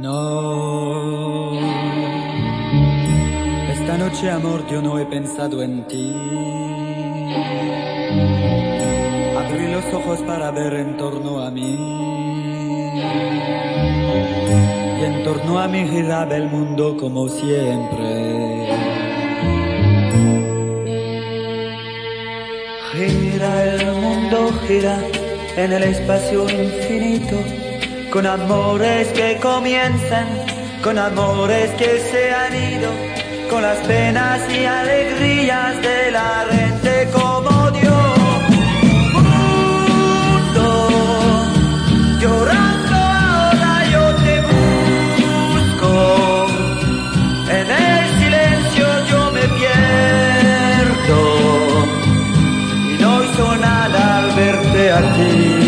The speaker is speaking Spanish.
No. Esta noche, amor, yo no he pensado en ti. Abrí los ojos para ver en torno a mí. Y en torno a mí giraba el mundo como siempre. Gira el mundo, gira en el espacio infinito con amores que comienzan, con amores que se han ido, con las penas y alegrías de la gente como Dios. Llorando ahora yo te busco, en el silencio yo me pierdo y no hizo nada al verte a ti.